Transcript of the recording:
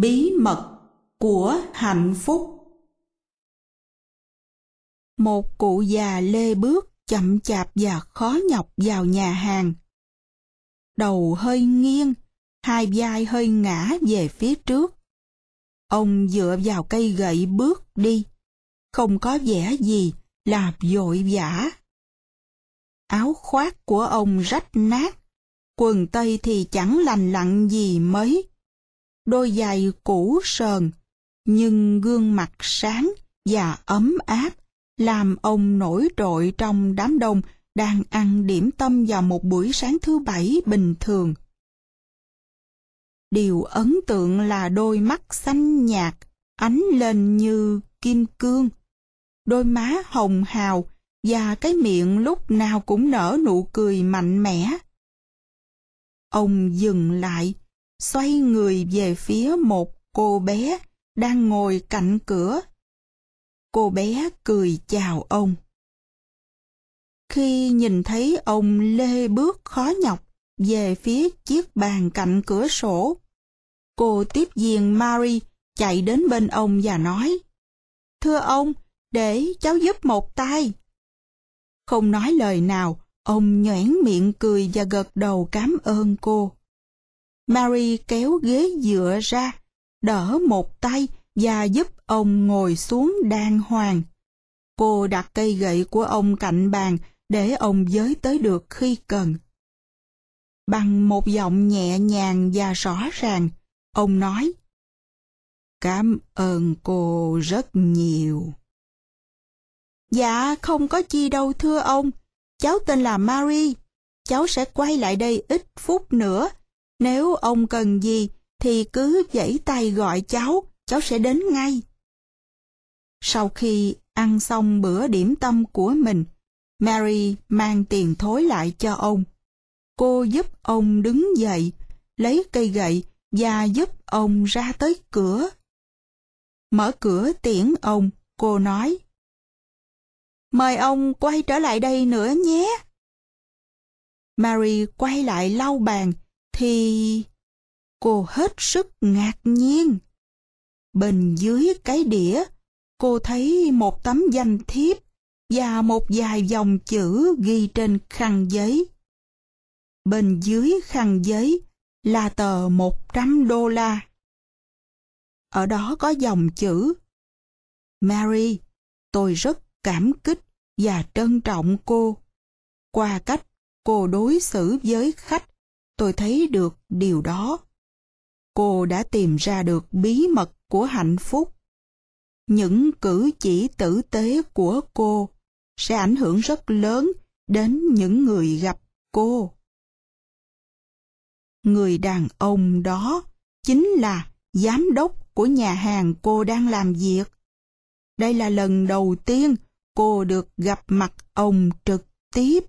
Bí mật của hạnh phúc Một cụ già lê bước chậm chạp và khó nhọc vào nhà hàng. Đầu hơi nghiêng, hai vai hơi ngã về phía trước. Ông dựa vào cây gậy bước đi, không có vẻ gì là vội vã. Áo khoác của ông rách nát, quần tây thì chẳng lành lặn gì mấy. Đôi giày cũ sờn, nhưng gương mặt sáng và ấm áp, làm ông nổi trội trong đám đông đang ăn điểm tâm vào một buổi sáng thứ bảy bình thường. Điều ấn tượng là đôi mắt xanh nhạt, ánh lên như kim cương. Đôi má hồng hào và cái miệng lúc nào cũng nở nụ cười mạnh mẽ. Ông dừng lại, xoay người về phía một cô bé đang ngồi cạnh cửa. Cô bé cười chào ông. Khi nhìn thấy ông lê bước khó nhọc về phía chiếc bàn cạnh cửa sổ, cô tiếp viên Mary chạy đến bên ông và nói, Thưa ông, để cháu giúp một tay. Không nói lời nào, ông nhoẻn miệng cười và gật đầu cảm ơn cô. Mary kéo ghế dựa ra, đỡ một tay và giúp ông ngồi xuống đàng hoàng. Cô đặt cây gậy của ông cạnh bàn để ông giới tới được khi cần. Bằng một giọng nhẹ nhàng và rõ ràng, ông nói Cảm ơn cô rất nhiều. Dạ, không có chi đâu thưa ông. Cháu tên là Mary. Cháu sẽ quay lại đây ít phút nữa. Nếu ông cần gì thì cứ giãy tay gọi cháu, cháu sẽ đến ngay. Sau khi ăn xong bữa điểm tâm của mình, Mary mang tiền thối lại cho ông. Cô giúp ông đứng dậy, lấy cây gậy và giúp ông ra tới cửa. Mở cửa tiễn ông, cô nói. Mời ông quay trở lại đây nữa nhé. Mary quay lại lau bàn, thì... Cô hết sức ngạc nhiên. Bên dưới cái đĩa, cô thấy một tấm danh thiếp và một vài dòng chữ ghi trên khăn giấy. Bên dưới khăn giấy là tờ 100 đô la. Ở đó có dòng chữ Mary, tôi rất cảm kích và trân trọng cô. Qua cách cô đối xử với khách, tôi thấy được điều đó. Cô đã tìm ra được bí mật của hạnh phúc. Những cử chỉ tử tế của cô sẽ ảnh hưởng rất lớn đến những người gặp cô. Người đàn ông đó chính là giám đốc của nhà hàng cô đang làm việc. Đây là lần đầu tiên cô được gặp mặt ông trực tiếp.